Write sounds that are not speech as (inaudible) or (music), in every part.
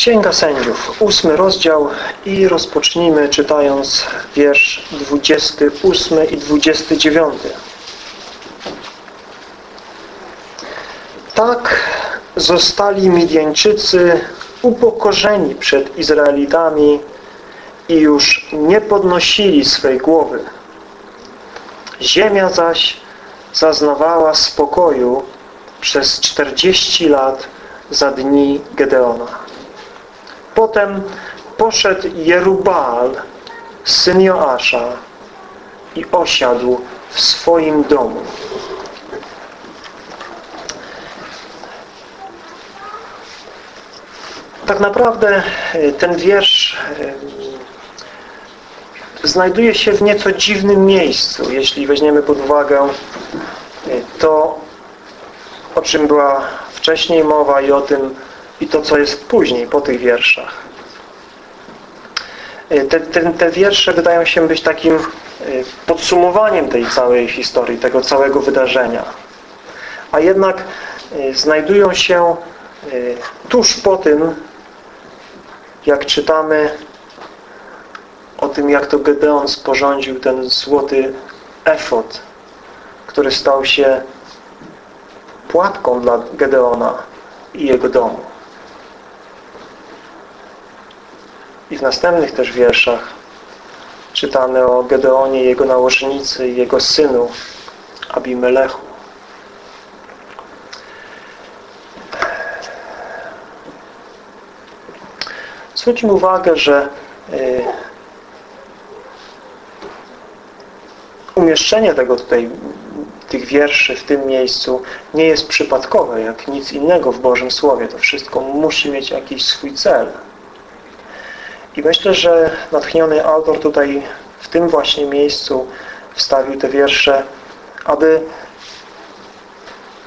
Księga Sędziów, ósmy rozdział i rozpocznijmy czytając wiersz 28 i 29. Tak zostali Midianczycy upokorzeni przed Izraelitami i już nie podnosili swej głowy. Ziemia zaś zaznawała spokoju przez 40 lat za dni Gedeona. Potem poszedł Jerubal, syn Joasza i osiadł w swoim domu. Tak naprawdę e, ten wiersz e, znajduje się w nieco dziwnym miejscu, jeśli weźmiemy pod uwagę e, to, o czym była wcześniej mowa i o tym, i to, co jest później, po tych wierszach. Te, te, te wiersze wydają się być takim podsumowaniem tej całej historii, tego całego wydarzenia. A jednak znajdują się tuż po tym, jak czytamy o tym, jak to Gedeon sporządził ten złoty efot, który stał się płatką dla Gedeona i jego domu. I w następnych też wierszach czytamy o Gedeonie, jego nałożnicy i jego synu Abimelechu. Zwróćmy uwagę, że y, umieszczenie tego tutaj, tych wierszy w tym miejscu nie jest przypadkowe, jak nic innego w Bożym Słowie. To wszystko musi mieć jakiś swój cel. I myślę, że natchniony autor tutaj w tym właśnie miejscu wstawił te wiersze, aby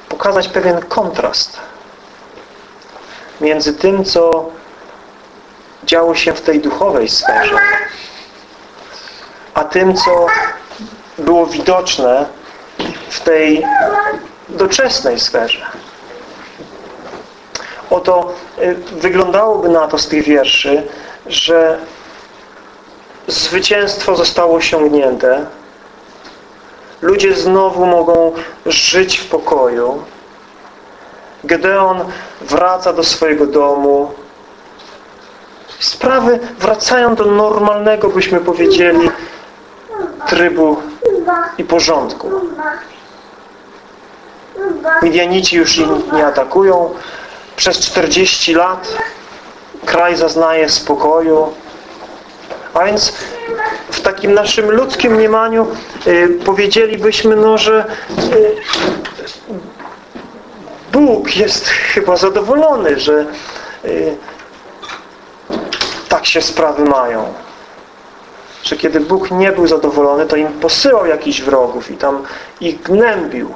pokazać pewien kontrast między tym, co działo się w tej duchowej sferze, a tym, co było widoczne w tej doczesnej sferze. Oto y, wyglądałoby na to z tych wierszy, że zwycięstwo zostało osiągnięte, ludzie znowu mogą żyć w pokoju, Gedeon wraca do swojego domu, sprawy wracają do normalnego, byśmy powiedzieli, trybu i porządku. Midianici już nie atakują. Przez 40 lat kraj zaznaje spokoju. A więc w takim naszym ludzkim mniemaniu y, powiedzielibyśmy, no, że y, Bóg jest chyba zadowolony, że y, tak się sprawy mają. Że kiedy Bóg nie był zadowolony, to im posyłał jakichś wrogów i tam ich gnębił.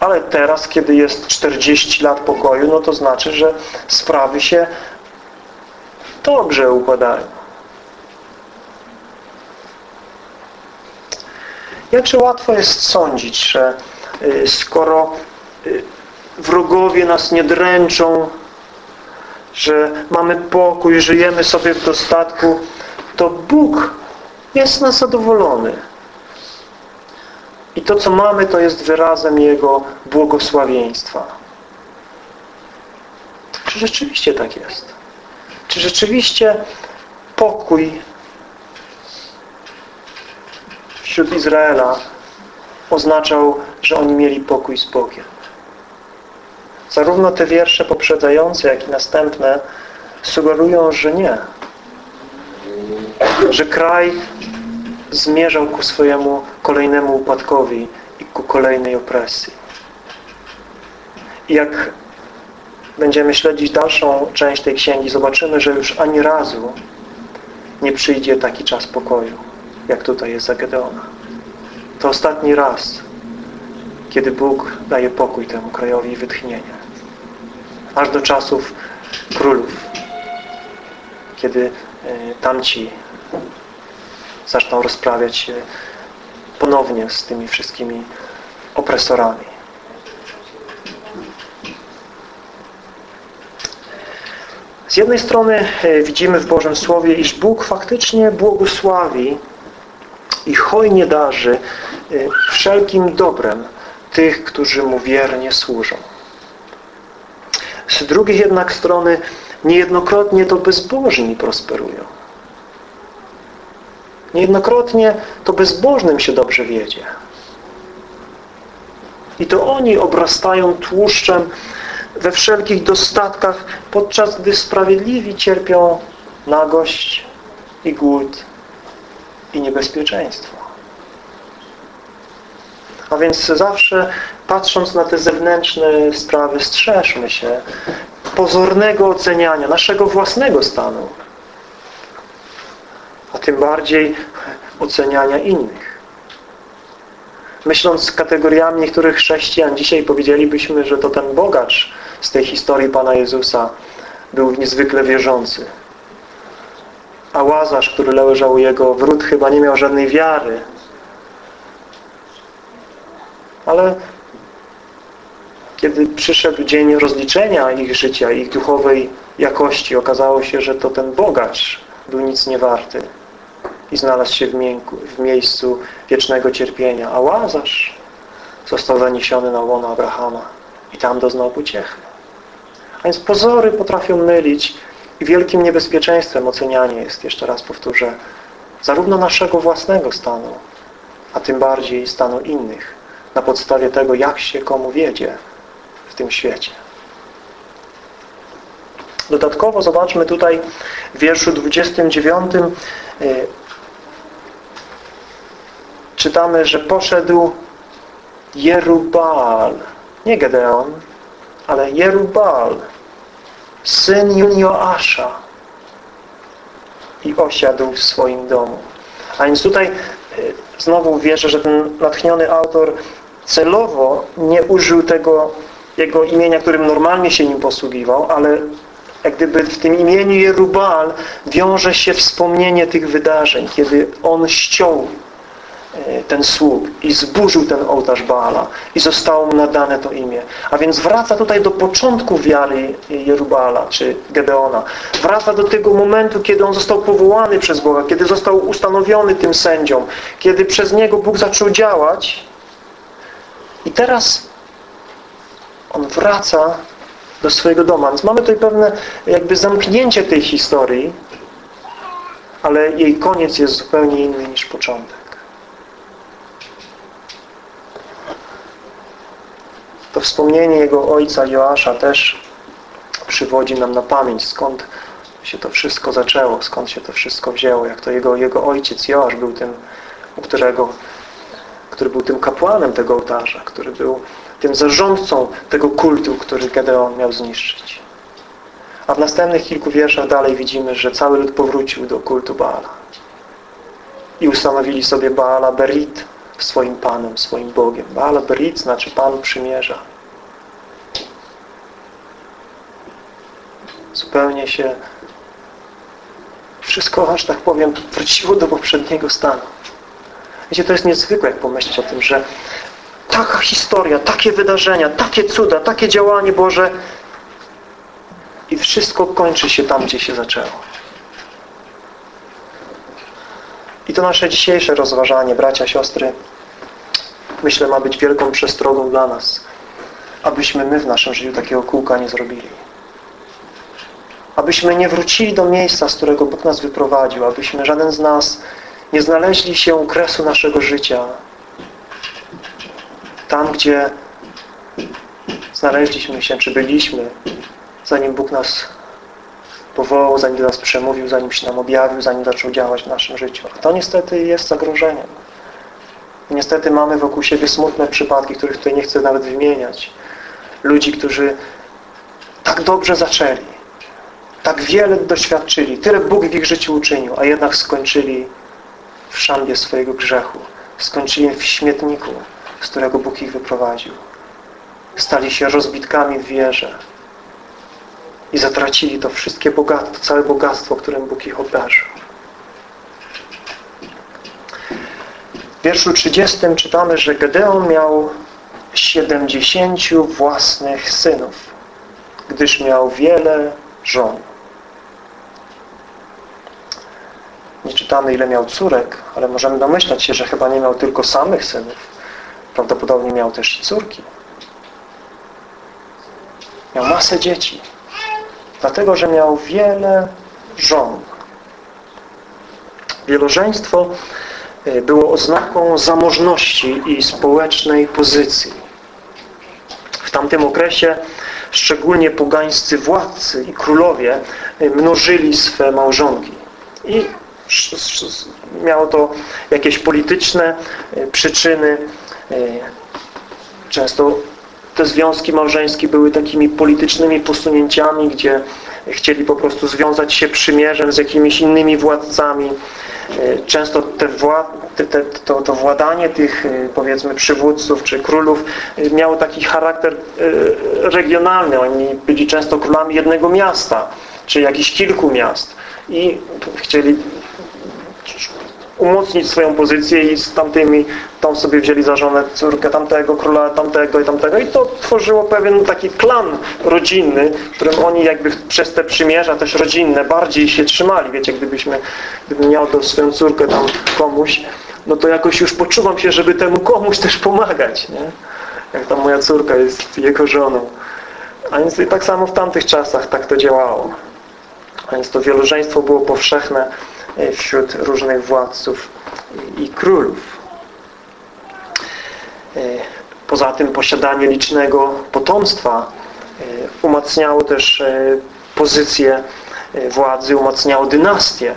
Ale teraz, kiedy jest 40 lat pokoju, no to znaczy, że sprawy się dobrze układają. Jakże łatwo jest sądzić, że y, skoro y, wrogowie nas nie dręczą, że mamy pokój, żyjemy sobie w dostatku, to Bóg jest nas zadowolony. I to, co mamy, to jest wyrazem Jego błogosławieństwa. Czy rzeczywiście tak jest? Czy rzeczywiście pokój wśród Izraela oznaczał, że oni mieli pokój z Bogiem? Zarówno te wiersze poprzedzające, jak i następne sugerują, że nie. Że kraj zmierzał ku swojemu kolejnemu upadkowi i ku kolejnej opresji. I jak będziemy śledzić dalszą część tej księgi, zobaczymy, że już ani razu nie przyjdzie taki czas pokoju, jak tutaj jest za Gedeona. To ostatni raz, kiedy Bóg daje pokój temu krajowi i wytchnienie aż do czasów królów, kiedy e, tamci zaczną rozprawiać się ponownie z tymi wszystkimi opresorami. Z jednej strony e, widzimy w Bożym Słowie, iż Bóg faktycznie błogosławi i hojnie darzy e, wszelkim dobrem tych, którzy Mu wiernie służą. Z drugiej jednak strony niejednokrotnie to bezbożni prosperują. Niejednokrotnie to bezbożnym się dobrze wiedzie. I to oni obrastają tłuszczem we wszelkich dostatkach, podczas gdy sprawiedliwi cierpią nagość i głód i niebezpieczeństwo. A więc zawsze patrząc na te zewnętrzne sprawy strzeżmy się pozornego oceniania naszego własnego stanu, a tym bardziej oceniania innych. Myśląc kategoriami niektórych chrześcijan, dzisiaj powiedzielibyśmy, że to ten bogacz z tej historii Pana Jezusa był niezwykle wierzący. A Łazarz, który leżał u jego wrót, chyba nie miał żadnej wiary. Ale kiedy przyszedł dzień rozliczenia ich życia, ich duchowej jakości, okazało się, że to ten bogacz był nic nie warty i znalazł się w, w miejscu wiecznego cierpienia. A Łazarz został zaniesiony na łono Abrahama i tam doznał pociechy. A więc pozory potrafią mylić i wielkim niebezpieczeństwem ocenianie jest, jeszcze raz powtórzę, zarówno naszego własnego stanu, a tym bardziej stanu innych, na podstawie tego, jak się komu wiedzie w tym świecie. Dodatkowo zobaczmy tutaj w wierszu 29 y, czytamy, że poszedł Jerubal, nie Gedeon, ale Jerubal, syn Junioasza i osiadł w swoim domu. A więc tutaj y, znowu wierzę, że ten natchniony autor celowo nie użył tego jego imienia, którym normalnie się nim posługiwał, ale jak gdyby w tym imieniu Jerubal wiąże się wspomnienie tych wydarzeń, kiedy on ściął e, ten słup i zburzył ten ołtarz Baala i zostało mu nadane to imię. A więc wraca tutaj do początku wiary Jerubala czy Gedeona. Wraca do tego momentu, kiedy on został powołany przez Boga, kiedy został ustanowiony tym sędzią, kiedy przez niego Bóg zaczął działać i teraz on wraca do swojego domu. Więc mamy tutaj pewne jakby zamknięcie tej historii, ale jej koniec jest zupełnie inny niż początek. To wspomnienie jego ojca Joasza też przywodzi nam na pamięć, skąd się to wszystko zaczęło, skąd się to wszystko wzięło, jak to jego, jego ojciec Joasz był tym, u którego, który był tym kapłanem tego ołtarza, który był tym zarządcą tego kultu, który Gedeon miał zniszczyć. A w następnych kilku wierszach dalej widzimy, że cały lud powrócił do kultu Baala. I ustanowili sobie Baala Berit swoim Panem, swoim Bogiem. Baala Berit znaczy Pan przymierza. Zupełnie się wszystko, aż tak powiem, wróciło do poprzedniego stanu. Wiecie, to jest niezwykłe, jak pomyśleć o tym, że taka historia, takie wydarzenia, takie cuda, takie działanie Boże i wszystko kończy się tam, gdzie się zaczęło. I to nasze dzisiejsze rozważanie, bracia, siostry, myślę, ma być wielką przestrogą dla nas, abyśmy my w naszym życiu takiego kółka nie zrobili. Abyśmy nie wrócili do miejsca, z którego Bóg nas wyprowadził, abyśmy żaden z nas nie znaleźli się u kresu naszego życia, tam, gdzie znaleźliśmy się, czy byliśmy, zanim Bóg nas powołał, zanim do nas przemówił, zanim się nam objawił, zanim zaczął działać w naszym życiu. A to niestety jest zagrożeniem. Niestety mamy wokół siebie smutne przypadki, których tutaj nie chcę nawet wymieniać. Ludzi, którzy tak dobrze zaczęli, tak wiele doświadczyli, tyle Bóg w ich życiu uczynił, a jednak skończyli w szambie swojego grzechu. Skończyli w śmietniku, z którego Bóg ich wyprowadził. Stali się rozbitkami w wierze i zatracili to wszystkie bogactwo, całe bogactwo, którym Bóg ich obdarzył. W wierszu 30 czytamy, że Gedeon miał 70 własnych synów, gdyż miał wiele żon. Nie czytamy, ile miał córek, ale możemy domyślać się, że chyba nie miał tylko samych synów. Prawdopodobnie miał też córki. Miał masę dzieci. Dlatego, że miał wiele żon. Wielożeństwo było oznaką zamożności i społecznej pozycji. W tamtym okresie szczególnie pogańscy władcy i królowie y, mnożyli swe małżonki. I miało to jakieś polityczne y, przyczyny. Często te związki małżeńskie były takimi politycznymi posunięciami, gdzie chcieli po prostu związać się przymierzem z jakimiś innymi władcami. E, często te te, te, to, to władanie tych e, powiedzmy przywódców czy królów e, miało taki charakter regionalny. Oni byli często królami jednego miasta czy jakichś kilku miast i chcieli umocnić swoją pozycję i z tamtymi tą sobie wzięli za żonę córkę tamtego, króla tamtego i tamtego i to tworzyło pewien taki klan rodzinny, którym oni jakby przez te przymierza też rodzinne bardziej się trzymali. Wiecie, gdybyśmy, gdybym miał to swoją córkę tam komuś, no to jakoś już poczuwam się, żeby temu komuś też pomagać, nie? Jak tam moja córka jest jego żoną. A więc i tak samo w tamtych czasach tak to działało. A więc to wielożeństwo było powszechne wśród różnych władców i królów. E, poza tym posiadanie licznego potomstwa e, umacniało też pozycję władzy, umacniało dynastię.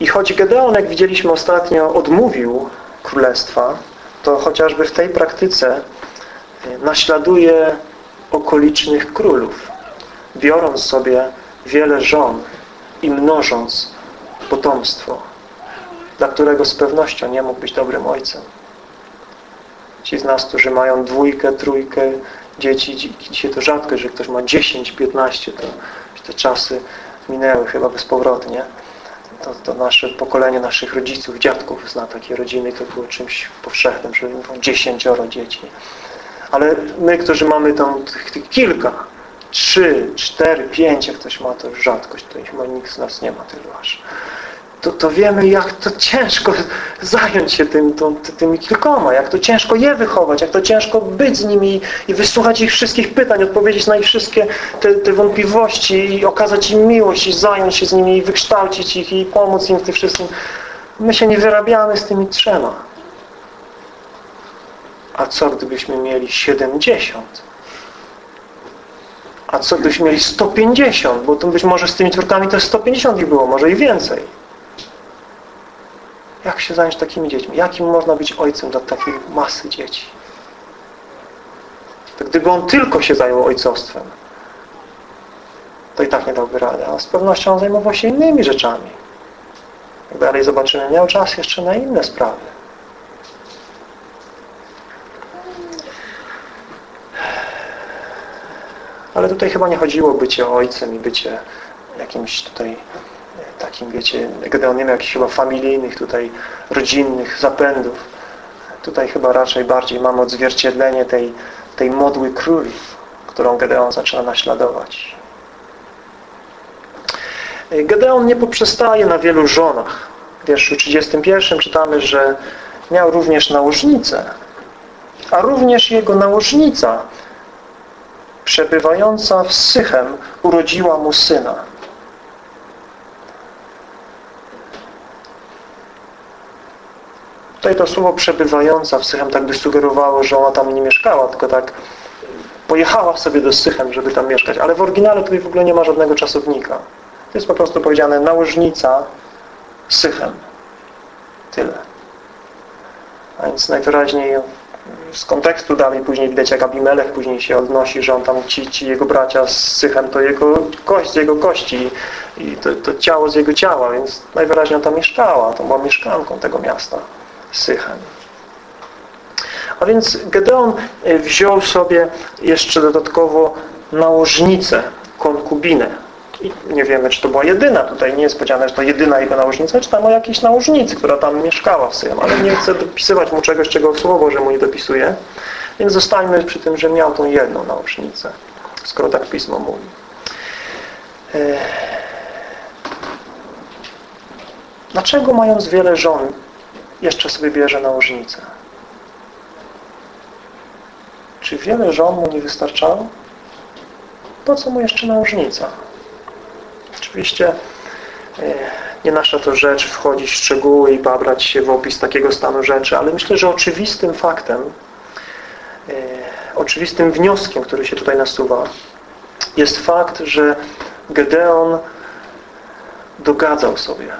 I choć Gedeon, jak widzieliśmy ostatnio, odmówił królestwa, to chociażby w tej praktyce naśladuje okolicznych królów, biorąc sobie wiele żon i mnożąc potomstwo, dla którego z pewnością nie mógł być dobrym ojcem. Ci z nas, którzy mają dwójkę, trójkę dzieci, dzisiaj to rzadko, że ktoś ma 10, 15, to te czasy minęły chyba bezpowrotnie. To, to nasze pokolenie naszych rodziców, dziadków zna takie rodziny, to było czymś powszechnym, że dziesięcioro dzieci. Ale my, którzy mamy tam tych, tych kilka, trzy, cztery, pięć, jak ktoś ma, to już rzadkość, to chyba nikt z nas nie ma tylu aż. To, to wiemy, jak to ciężko (laughs) zająć się tym, to, tymi kilkoma, jak to ciężko je wychować, jak to ciężko być z nimi i wysłuchać ich wszystkich pytań, odpowiedzieć na ich wszystkie te, te wątpliwości i okazać im miłość i zająć się z nimi i wykształcić ich i pomóc im w tym wszystkim. My się nie wyrabiamy z tymi trzema. A co gdybyśmy mieli siedemdziesiąt? A co byśmy mieli 150, bo to być może z tymi córkami też 150 ich było, może i więcej. Jak się zająć takimi dziećmi? Jakim można być ojcem dla takiej masy dzieci? To gdyby on tylko się zajął ojcostwem, to i tak nie dałby rady. A z pewnością on zajmował się innymi rzeczami. Jak dalej zobaczymy, miał czas jeszcze na inne sprawy. Ale tutaj chyba nie chodziło o bycie ojcem i bycie jakimś tutaj takim, wiecie, gdy on nie miał jakichś chyba familijnych tutaj rodzinnych zapędów. Tutaj chyba raczej bardziej mamy odzwierciedlenie tej, tej modły króli, którą Gedeon zaczyna naśladować. Gedeon nie poprzestaje na wielu żonach. W wierszu 31 czytamy, że miał również nałożnicę, a również jego nałożnica przebywająca w Sychem urodziła mu syna. Tutaj to słowo przebywająca w Sychem tak by sugerowało, że ona tam nie mieszkała, tylko tak pojechała sobie do Sychem, żeby tam mieszkać. Ale w oryginale tutaj w ogóle nie ma żadnego czasownika. To jest po prostu powiedziane nałożnica Sychem. Tyle. A więc najwyraźniej z kontekstu dalej później widać, jak Abimelech później się odnosi, że on tam, ci, ci jego bracia z Sychem, to jego kość z jego kości i to, to ciało z jego ciała, więc najwyraźniej on tam mieszkała, to była mieszkanką tego miasta, Sychem. A więc Gedeon e, wziął sobie jeszcze dodatkowo nałożnicę, konkubinę, nie wiemy, czy to była jedyna. Tutaj nie jest powiedziane, że to jedyna jego nałożnica, czy tam o jakiejś nałożnicy, która tam mieszkała w Syjem. Ale nie chcę dopisywać mu czegoś, czego Słowo, że mu nie dopisuje. Więc zostańmy przy tym, że miał tą jedną nałożnicę. Skoro tak Pismo mówi. E, Dlaczego mając wiele żon jeszcze sobie bierze nałożnicę? Czy wiele żon mu nie wystarczało? Po co mu jeszcze nałożnica? Oczywiście e, nie nasza to rzecz wchodzić w szczegóły i babrać się w opis takiego stanu rzeczy, ale myślę, że oczywistym faktem, e, oczywistym wnioskiem, który się tutaj nasuwa, jest fakt, że Gedeon dogadzał sobie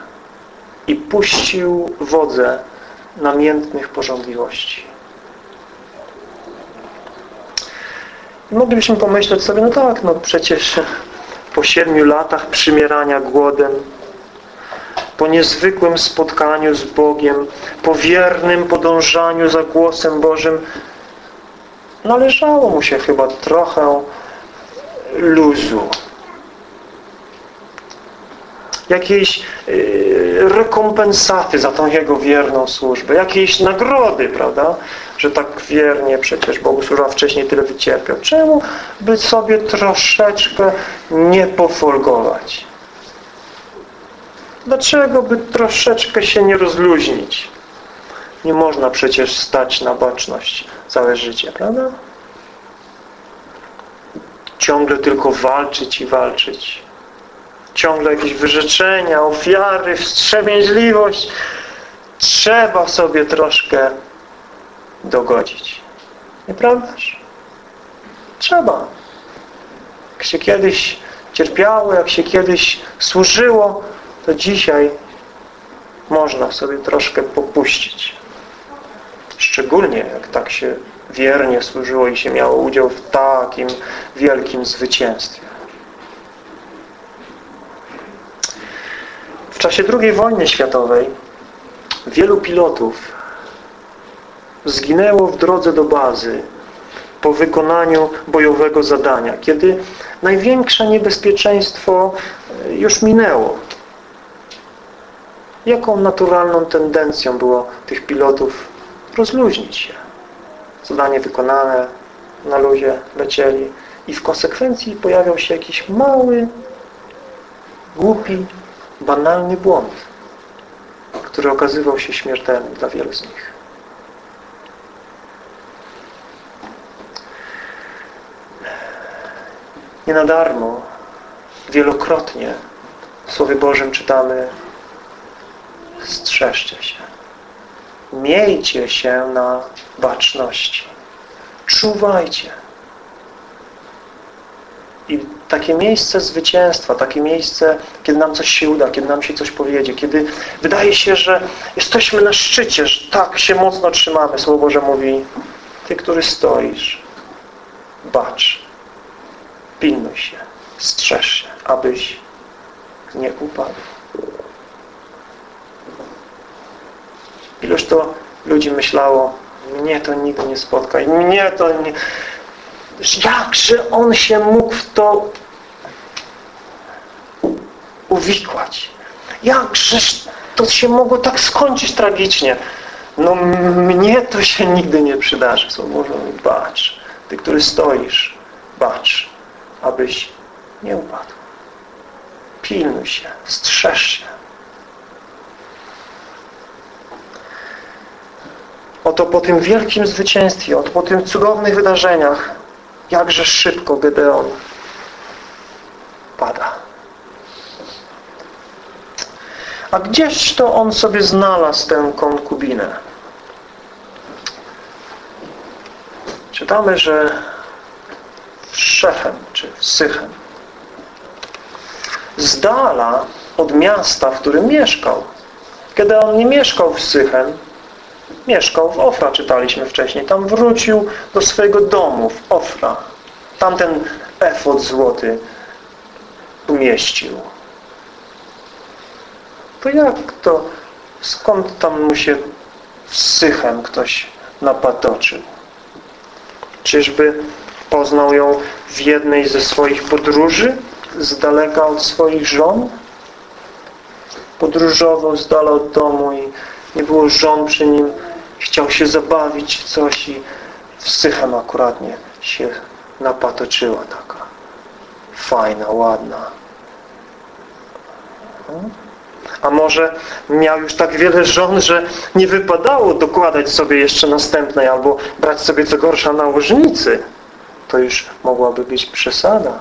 i puścił wodze namiętnych porządliwości. I moglibyśmy pomyśleć sobie, no tak, no przecież po siedmiu latach przymierania głodem, po niezwykłym spotkaniu z Bogiem, po wiernym podążaniu za głosem Bożym, należało mu się chyba trochę luzu. Jakiejś yy, rekompensaty za tą jego wierną służbę, jakiejś nagrody, prawda? Że tak wiernie przecież Bogu służył, wcześniej tyle wycierpiał. Czemu by sobie troszeczkę nie pofolgować? Dlaczego by troszeczkę się nie rozluźnić? Nie można przecież stać na baczność całe życie, prawda? Ciągle tylko walczyć i walczyć. Ciągle jakieś wyrzeczenia, ofiary, wstrzemięźliwość. Trzeba sobie troszkę dogodzić. Nieprawdaż? Trzeba. Jak się kiedyś cierpiało, jak się kiedyś służyło, to dzisiaj można sobie troszkę popuścić. Szczególnie jak tak się wiernie służyło i się miało udział w takim wielkim zwycięstwie. W czasie II wojny światowej wielu pilotów zginęło w drodze do bazy po wykonaniu bojowego zadania, kiedy największe niebezpieczeństwo już minęło. Jaką naturalną tendencją było tych pilotów rozluźnić się? Zadanie wykonane, na luzie lecieli i w konsekwencji pojawiał się jakiś mały, głupi, banalny błąd, który okazywał się śmiertelny dla wielu z nich. Nie na darmo wielokrotnie w Słowie Bożym czytamy strzeżcie się. Miejcie się na baczności. Czuwajcie. I takie miejsce zwycięstwa, takie miejsce, kiedy nam coś się uda, kiedy nam się coś powiedzie, kiedy wydaje się, że jesteśmy na szczycie, że tak się mocno trzymamy. Słowo Boże mówi, Ty, który stoisz, bacz, pilnuj się, strzeż się, abyś nie upadł. Ilość to ludzi myślało, mnie to nigdy nie spotka i mnie to nie... Jakże on się mógł w to uwikłać? Jakże to się mogło tak skończyć tragicznie? No mnie to się nigdy nie przydarzy. Co mówią, bacz, ty, który stoisz, bacz, abyś nie upadł. Pilnuj się, strzeż się. Oto po tym wielkim zwycięstwie, oto po tym cudownych wydarzeniach, jakże szybko Gedeon pada. A gdzież to on sobie znalazł tę konkubinę? Czytamy, że w Szechem, czy w Sychem, z dala od miasta, w którym mieszkał. Kiedy on nie mieszkał w Sychem, mieszkał w Ofra, czytaliśmy wcześniej. Tam wrócił do swojego domu w Ofra. Tamten efot złoty umieścił. To jak to, skąd tam mu się sychem ktoś napatoczył? Czyżby poznał ją w jednej ze swoich podróży z daleka od swoich żon? Podróżował z dala od domu i nie było żon przy nim, chciał się zabawić coś i w akuratnie się napatoczyła taka fajna, ładna. A może miał już tak wiele żon, że nie wypadało dokładać sobie jeszcze następnej albo brać sobie co gorsza nałożnicy. To już mogłaby być przesada.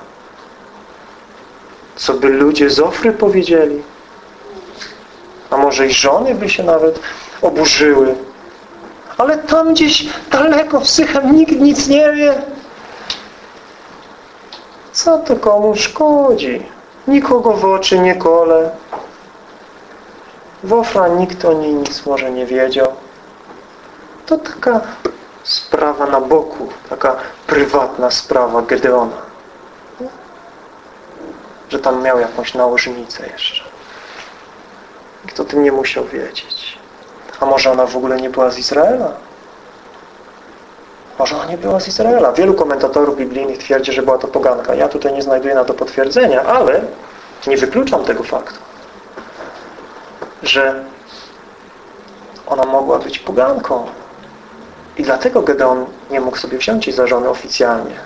Co by ludzie z Ofry powiedzieli? A może i żony by się nawet oburzyły. Ale tam gdzieś daleko w Sychem nikt nic nie wie. Co to komu szkodzi? Nikogo w oczy nie kole. Wofra nikt o niej nic może nie wiedział. To taka sprawa na boku, taka prywatna sprawa Gedeona. Że tam miał jakąś nałożnicę jeszcze. Nikt o tym nie musiał wiedzieć. A może ona w ogóle nie była z Izraela? Może ona nie była z Izraela. Wielu komentatorów biblijnych twierdzi, że była to poganka. Ja tutaj nie znajduję na to potwierdzenia, ale nie wykluczam tego faktu, że ona mogła być poganką. I dlatego Gedeon nie mógł sobie wziąć jej za żonę oficjalnie.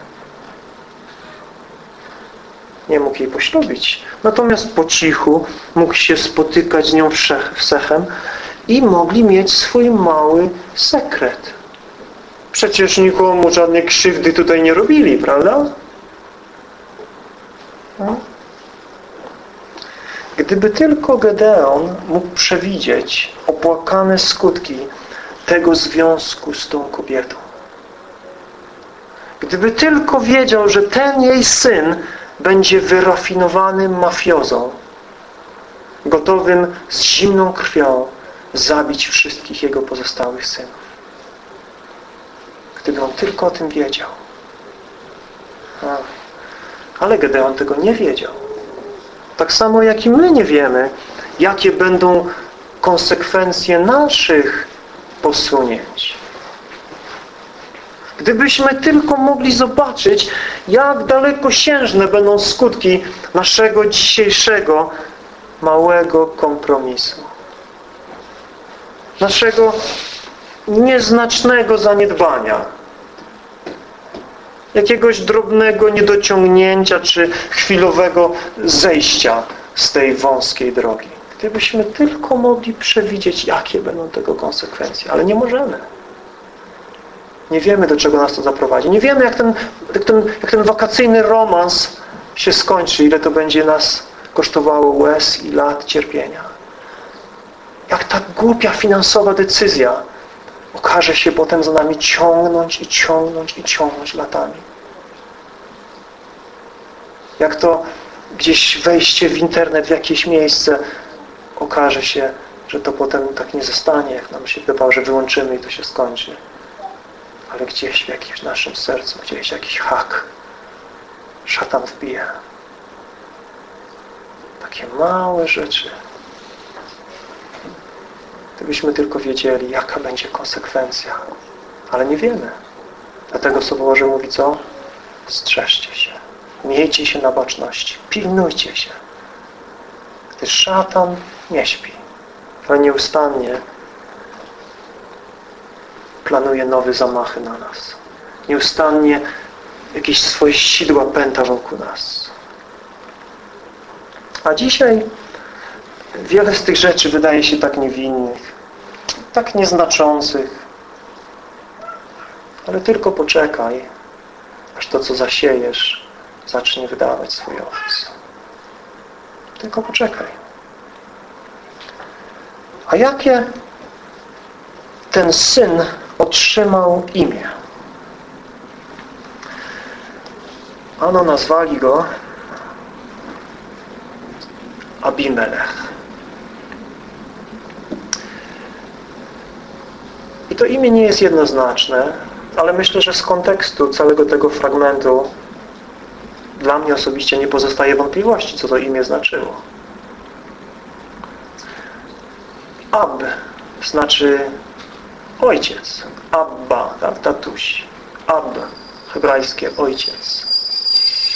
Nie mógł jej poślubić. Natomiast po cichu mógł się spotykać z nią w Sechem i mogli mieć swój mały sekret. Przecież nikomu żadnej krzywdy tutaj nie robili, prawda? No. Gdyby tylko Gedeon mógł przewidzieć opłakane skutki tego związku z tą kobietą. Gdyby tylko wiedział, że ten jej syn będzie wyrafinowanym mafiozą, gotowym z zimną krwią zabić wszystkich jego pozostałych synów. Gdyby on tylko o tym wiedział. Ale Gedeon tego nie wiedział. Tak samo jak i my nie wiemy, jakie będą konsekwencje naszych posunięć. Gdybyśmy tylko mogli zobaczyć, jak dalekosiężne będą skutki naszego dzisiejszego małego kompromisu. Naszego nieznacznego zaniedbania. Jakiegoś drobnego niedociągnięcia czy chwilowego zejścia z tej wąskiej drogi. Gdybyśmy tylko mogli przewidzieć, jakie będą tego konsekwencje. Ale nie możemy. Nie wiemy, do czego nas to zaprowadzi. Nie wiemy, jak ten, jak ten, jak ten wakacyjny romans się skończy, ile to będzie nas kosztowało łez i lat cierpienia. Jak ta głupia finansowa decyzja okaże się potem za nami ciągnąć i ciągnąć i ciągnąć latami. Jak to gdzieś wejście w internet w jakieś miejsce okaże się, że to potem tak nie zostanie, jak nam się wydawało, że wyłączymy i to się skończy. Ale gdzieś w jakimś naszym sercu, gdzieś jakiś hak szatan wbija. Takie małe rzeczy. Gdybyśmy tylko wiedzieli, jaka będzie konsekwencja. Ale nie wiemy. Dlatego Słowo Boże mówi co? Strzeżcie się. Miejcie się na baczności. Pilnujcie się. Gdyż szatan nie śpi, ale nieustannie planuje nowe zamachy na nas. Nieustannie jakieś swoje sidła pęta wokół nas. A dzisiaj wiele z tych rzeczy wydaje się tak niewinnych, tak nieznaczących. Ale tylko poczekaj, aż to, co zasiejesz, zacznie wydawać swój owoc. Tylko poczekaj. A jakie ten syn otrzymał imię? Ano nazwali go Abimelech. I to imię nie jest jednoznaczne, ale myślę, że z kontekstu całego tego fragmentu dla mnie osobiście nie pozostaje wątpliwości, co to imię znaczyło. Ab znaczy ojciec. Abba, tak, tatuś. Ab, hebrajskie ojciec.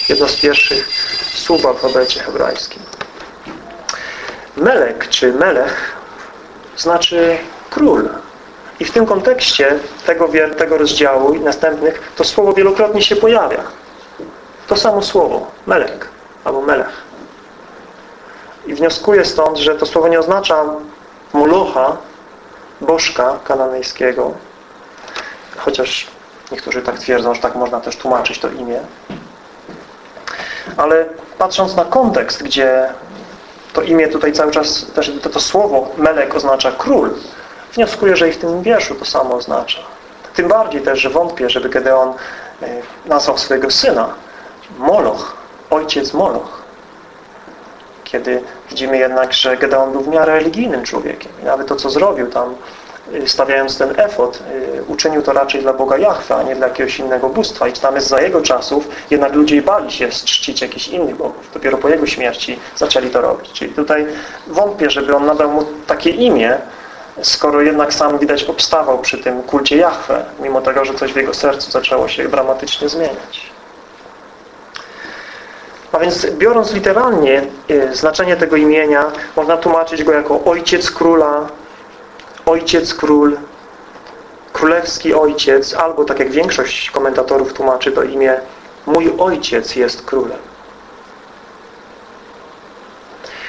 Jedno z pierwszych słów w alfabecie hebrajskim. Melek, czy Melech znaczy król. I w tym kontekście tego, tego rozdziału i następnych to słowo wielokrotnie się pojawia. To samo słowo, melek albo melech. I wnioskuję stąd, że to słowo nie oznacza Molocha, bożka kananejskiego, chociaż niektórzy tak twierdzą, że tak można też tłumaczyć to imię. Ale patrząc na kontekst, gdzie to imię tutaj cały czas, też to, to słowo Melek oznacza król, wnioskuję, że i w tym wierszu to samo oznacza. Tym bardziej też, że wątpię, żeby kiedy on e, nazwał swojego syna Moloch, ojciec Moloch. Kiedy widzimy jednak, że Gedeon był w miarę religijnym człowiekiem. I nawet to, co zrobił tam, y, stawiając ten efot, y, uczynił to raczej dla Boga Jahwe, a nie dla jakiegoś innego bóstwa. I czytamy, za jego czasów jednak ludzie bali się czcić jakichś innych bogów. Dopiero po jego śmierci zaczęli to robić. Czyli tutaj wątpię, żeby on nadał mu takie imię, skoro jednak sam widać obstawał przy tym kulcie Jahwe, mimo tego, że coś w jego sercu zaczęło się dramatycznie zmieniać. A więc biorąc literalnie y, znaczenie tego imienia, można tłumaczyć go jako ojciec króla, ojciec król, królewski ojciec, albo tak jak większość komentatorów tłumaczy to imię, mój ojciec jest królem.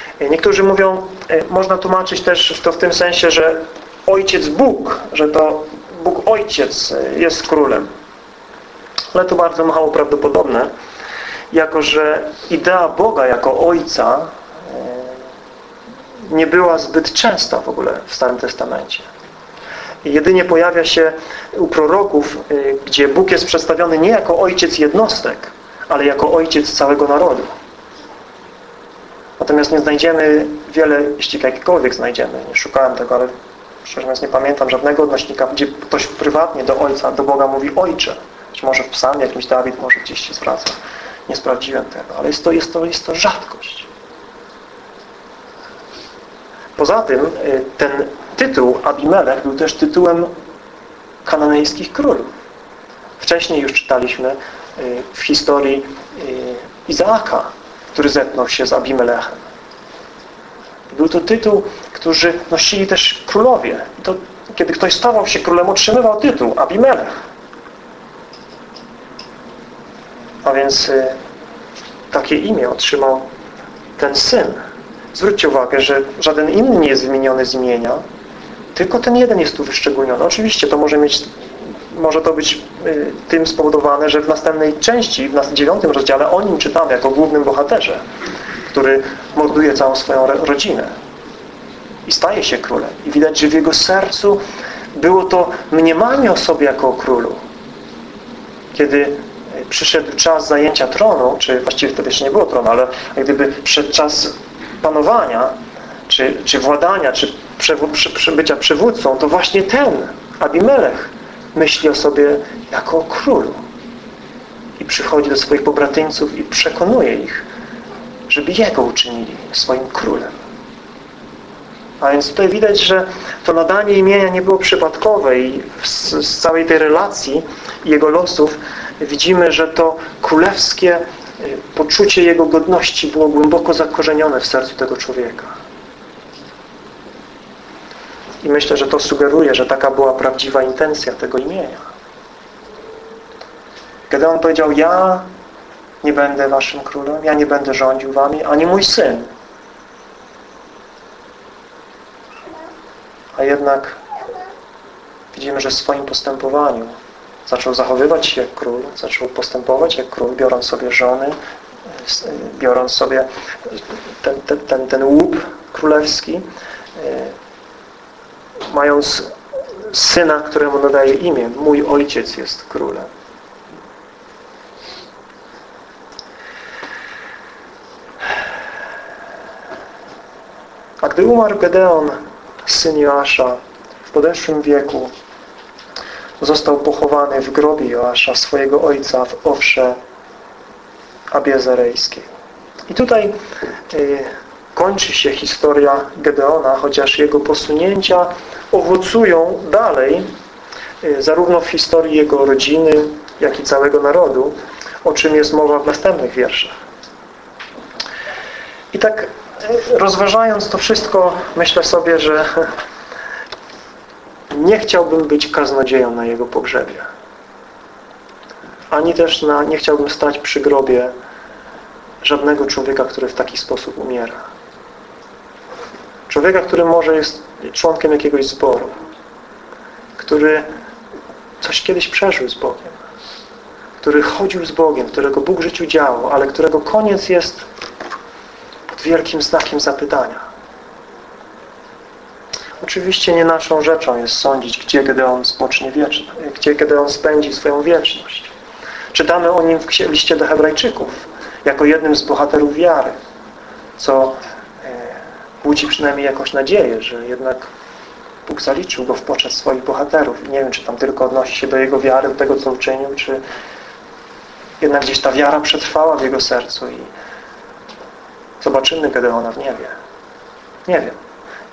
Y, niektórzy mówią, y, można tłumaczyć też to w tym sensie, że ojciec Bóg, że to Bóg ojciec jest królem. Ale to bardzo mało prawdopodobne jako że idea Boga jako Ojca e, nie była zbyt częsta w ogóle w Starym Testamencie. Jedynie pojawia się u proroków, e, gdzie Bóg jest przedstawiony nie jako ojciec jednostek, ale jako ojciec całego narodu. Natomiast nie znajdziemy wiele, jeśli jakiekolwiek znajdziemy, nie szukałem tego, ale szczerze mówiąc nie pamiętam żadnego odnośnika, gdzie ktoś prywatnie do Ojca, do Boga mówi Ojcze. Być może w psalmie jakimś Dawid może gdzieś się zwraca. Nie sprawdziłem tego, ale jest to, jest to, jest to rzadkość. Poza tym y, ten tytuł Abimelech był też tytułem kananejskich królów. Wcześniej już czytaliśmy y, w historii y, Izaaka, który zetknął się z Abimelechem. Był to tytuł, który nosili też królowie. To, kiedy ktoś stawał się królem, otrzymywał tytuł Abimelech. A więc y, takie imię otrzymał ten syn. Zwróćcie uwagę, że żaden inny nie jest wymieniony z imienia, tylko ten jeden jest tu wyszczególniony. Oczywiście to może mieć może to być y, tym spowodowane, że w następnej części, w dziewiątym rozdziale o nim czytamy jako głównym bohaterze, który morduje całą swoją rodzinę i staje się królem. I widać, że w jego sercu było to mniemanie o sobie jako o królu. Kiedy przyszedł czas zajęcia tronu, czy właściwie wtedy jeszcze nie było tronu, ale gdyby przyszedł czas panowania, czy, czy władania, czy bycia przywódcą, to właśnie ten, Abimelech, myśli o sobie jako o królu. I przychodzi do swoich pobratyńców i przekonuje ich, żeby Jego uczynili swoim królem. A więc tutaj widać, że to nadanie imienia nie było przypadkowe i z, z całej tej relacji jego losów widzimy, że to królewskie y, poczucie jego godności było głęboko zakorzenione w sercu tego człowieka. I myślę, że to sugeruje, że taka była prawdziwa intencja tego imienia. Kiedy on powiedział, ja nie będę waszym królem, ja nie będę rządził wami, ani mój syn. A jednak widzimy, że w swoim postępowaniu Zaczął zachowywać się jak król, zaczął postępować jak król, biorąc sobie żony, biorąc sobie ten, ten, ten, ten łup królewski, e, mając syna, któremu nadaje imię. Mój ojciec jest królem. A gdy umarł Gedeon, syn Joasza, w podeszłym wieku, został pochowany w grobie Joasza, swojego ojca w Owsze Abiezerejskiej. I tutaj y, kończy się historia Gedeona, chociaż jego posunięcia owocują dalej y, zarówno w historii jego rodziny, jak i całego narodu, o czym jest mowa w następnych wierszach. I tak y, rozważając to wszystko, myślę sobie, że (laughs) nie chciałbym być kaznodzieją na jego pogrzebie. Ani też na, nie chciałbym stać przy grobie żadnego człowieka, który w taki sposób umiera. Człowieka, który może jest członkiem jakiegoś zboru. Który coś kiedyś przeżył z Bogiem. Który chodził z Bogiem, którego Bóg w życiu działał, ale którego koniec jest pod wielkim znakiem zapytania. Oczywiście nie naszą rzeczą jest sądzić, gdzie Gedeon spocznie wieczność, gdzie Gedeon spędzi swoją wieczność. Czytamy o nim w liście do hebrajczyków jako jednym z bohaterów wiary, co budzi przynajmniej jakąś nadzieję, że jednak Bóg zaliczył go w poczet swoich bohaterów. Nie wiem, czy tam tylko odnosi się do jego wiary, do tego, co uczynił, czy jednak gdzieś ta wiara przetrwała w jego sercu i zobaczymy Gedeona w niebie. Nie wiem.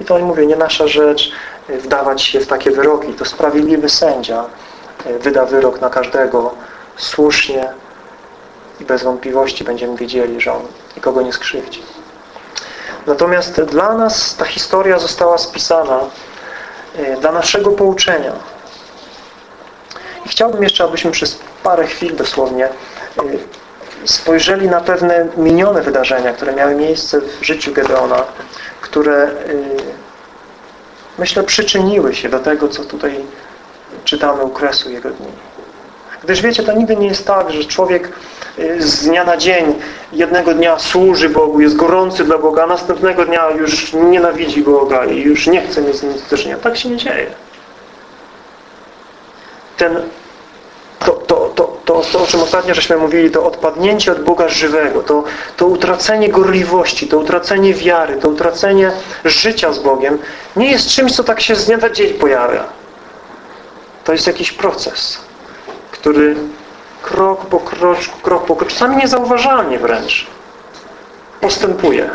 I to mówię, nie nasza rzecz e, wdawać się w takie wyroki. To sprawiedliwy sędzia e, wyda wyrok na każdego słusznie i bez wątpliwości będziemy wiedzieli, że On nikogo nie skrzywdzi. Natomiast dla nas ta historia została spisana e, dla naszego pouczenia. I chciałbym jeszcze, abyśmy przez parę chwil dosłownie spojrzeli na pewne minione wydarzenia, które miały miejsce w życiu Gedeona, które y, myślę przyczyniły się do tego, co tutaj czytamy u kresu jego dni. Gdyż wiecie, to nigdy nie jest tak, że człowiek z dnia na dzień jednego dnia służy Bogu, jest gorący dla Boga, a następnego dnia już nienawidzi Boga i już nie chce mieć z nim do czynienia. Tak się nie dzieje. Ten to, to, to, to, to, o czym ostatnio żeśmy mówili, to odpadnięcie od Boga żywego, to, to utracenie gorliwości, to utracenie wiary, to utracenie życia z Bogiem nie jest czymś, co tak się z dnia na dzień pojawia. To jest jakiś proces, który krok po kroczku, krok po kroczku, czasami niezauważalnie wręcz postępuje.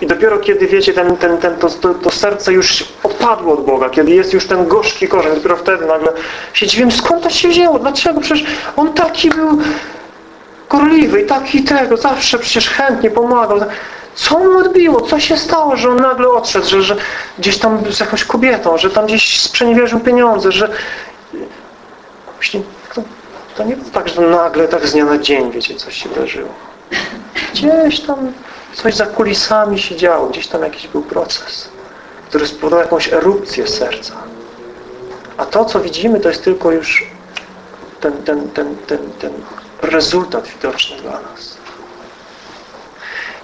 I dopiero kiedy, wiecie, ten, ten, ten, to, to, to, serce już odpadło od Boga, kiedy jest już ten gorzki korzeń, dopiero wtedy nagle się dziwię, skąd to się wzięło? Dlaczego? Przecież on taki był gorliwy i taki tego, zawsze przecież chętnie pomagał. Co mu odbiło? Co się stało, że on nagle odszedł, że, że gdzieś tam z jakąś kobietą, że tam gdzieś sprzeniewierzył pieniądze, że Właśnie to, nie było tak, że nagle tak z dnia na dzień, wiecie, coś się wydarzyło. Gdzieś tam Coś za kulisami się działo, gdzieś tam jakiś był proces, który spowodował jakąś erupcję serca. A to, co widzimy, to jest tylko już ten, ten, ten, ten, ten rezultat widoczny dla nas.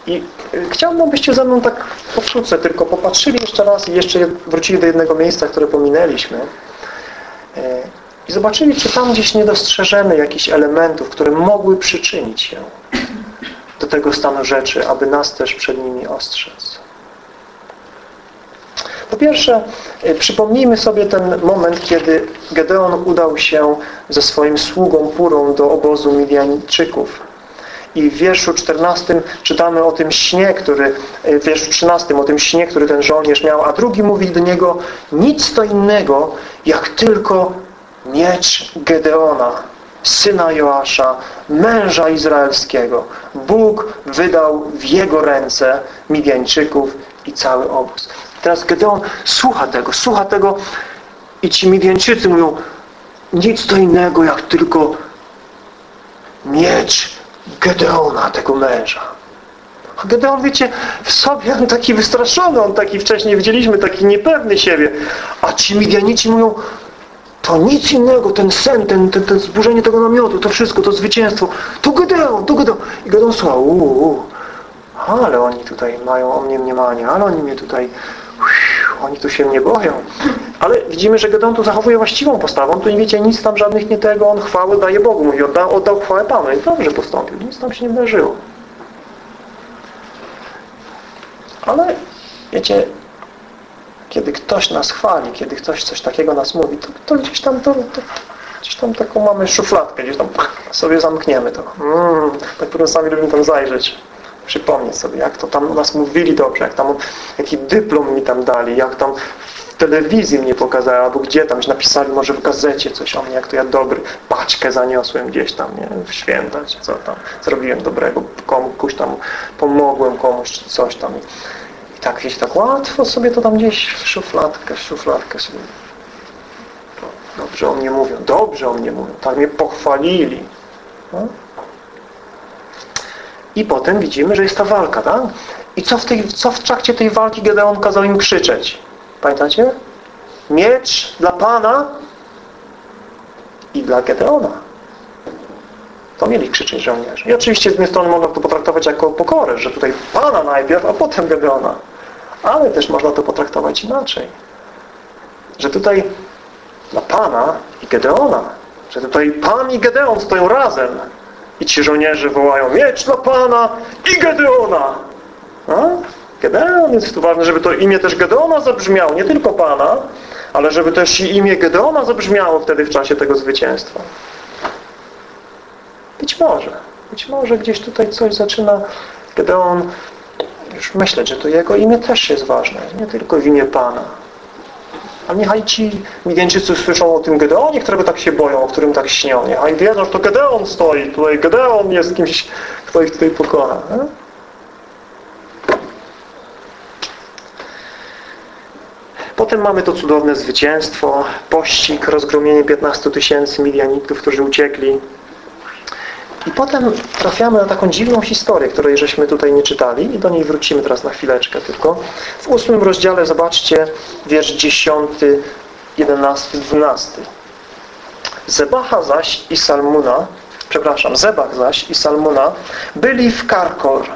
I y, chciałbym, abyście ze mną tak pokrótce tylko popatrzyli jeszcze raz i jeszcze wrócili do jednego miejsca, które pominęliśmy y, i zobaczyli, czy tam gdzieś nie dostrzeżemy jakichś elementów, które mogły przyczynić się do tego stanu rzeczy, aby nas też przed nimi ostrzec. Po pierwsze, y, przypomnijmy sobie ten moment, kiedy Gedeon udał się ze swoim sługą Purą do obozu Midianczyków. I w wierszu 14 czytamy o tym śnie, który, y, w wierszu 13 o tym śnie, który ten żołnierz miał, a drugi mówi do niego nic to innego, jak tylko miecz Gedeona syna Joasza, męża izraelskiego. Bóg wydał w jego ręce Midianczyków i cały obóz. Teraz Gedeon słucha tego, słucha tego i ci Midianczycy mówią nic to innego jak tylko miecz Gedeona, tego męża. A Gedeon, wiecie, w sobie on taki wystraszony, on taki wcześniej widzieliśmy, taki niepewny siebie. A ci Midianici mówią, to nic innego, ten sen, ten, ten, ten zburzenie tego namiotu, to wszystko, to zwycięstwo, to Gedeon, to Gedeon. I Gedeon słucha, uuu, ale oni tutaj mają o mnie mniemanie, ale oni mnie tutaj, uff, oni tu się mnie boją. Ale widzimy, że Gedeon tu zachowuje właściwą postawę. On tu nie wiecie, nic tam żadnych nie tego, on chwałę daje Bogu. Mówi, oddał, oddał chwałę Panu. I dobrze postąpił. Nic tam się nie wydarzyło. Ale wiecie, kiedy ktoś nas chwali, kiedy ktoś coś takiego nas mówi, to, to gdzieś tam to, to, gdzieś tam taką mamy szufladkę, gdzieś tam sobie zamkniemy to. Mm, tak po sami lubimy tam zajrzeć. Przypomnieć sobie, jak to tam nas mówili dobrze, jak tam, jaki dyplom mi tam dali, jak tam telewizji mnie pokazali, albo gdzie tam, napisali może w gazecie coś o mnie, jak to ja dobry, paczkę zaniosłem gdzieś tam, nie, w święta, co tam, zrobiłem dobrego, komuś tam pomogłem komuś, coś tam tak, wiecie, tak łatwo sobie to tam gdzieś w szufladkę, w szufladkę sobie. Dobrze o mnie mówią, dobrze o mnie mówią, tak mnie pochwalili. No. I potem widzimy, że jest ta walka, tak? I co w, tej, co w trakcie tej walki Gedeon kazał im krzyczeć? Pamiętacie? Miecz dla Pana i dla Gedeona. To mieli krzyczeć żołnierze. I oczywiście z jednej strony można to potraktować jako pokorę, że tutaj Pana najpierw, a potem Gedeona. Ale też można to potraktować inaczej. Że tutaj dla Pana i Gedeona, że tutaj Pan i Gedeon stoją razem i ci żołnierze wołają miecz dla Pana i Gedeona. A? Gedeon jest tu ważne, żeby to imię też Gedeona zabrzmiało, nie tylko Pana, ale żeby też i imię Gedeona zabrzmiało wtedy w czasie tego zwycięstwa. Być może, być może gdzieś tutaj coś zaczyna Gedeon już myśleć, że to jego imię też jest ważne, nie tylko w imię Pana. A niechaj ci Midianczycy słyszą o tym Gedeonie, którego tak się boją, o którym tak śnią. Niechaj wiedzą, że to Gedeon stoi. Tutaj Gedeon jest kimś, kto ich tutaj pokona. Nie? Potem mamy to cudowne zwycięstwo, pościg, rozgromienie 15 tysięcy Midianitów, którzy uciekli. I potem trafiamy na taką dziwną historię, której żeśmy tutaj nie czytali i do niej wrócimy teraz na chwileczkę tylko. W ósmym rozdziale zobaczcie wiersz 10, 11, 12. Zebacha zaś i Salmuna, przepraszam, Zebach zaś i Salmuna byli w Karkor.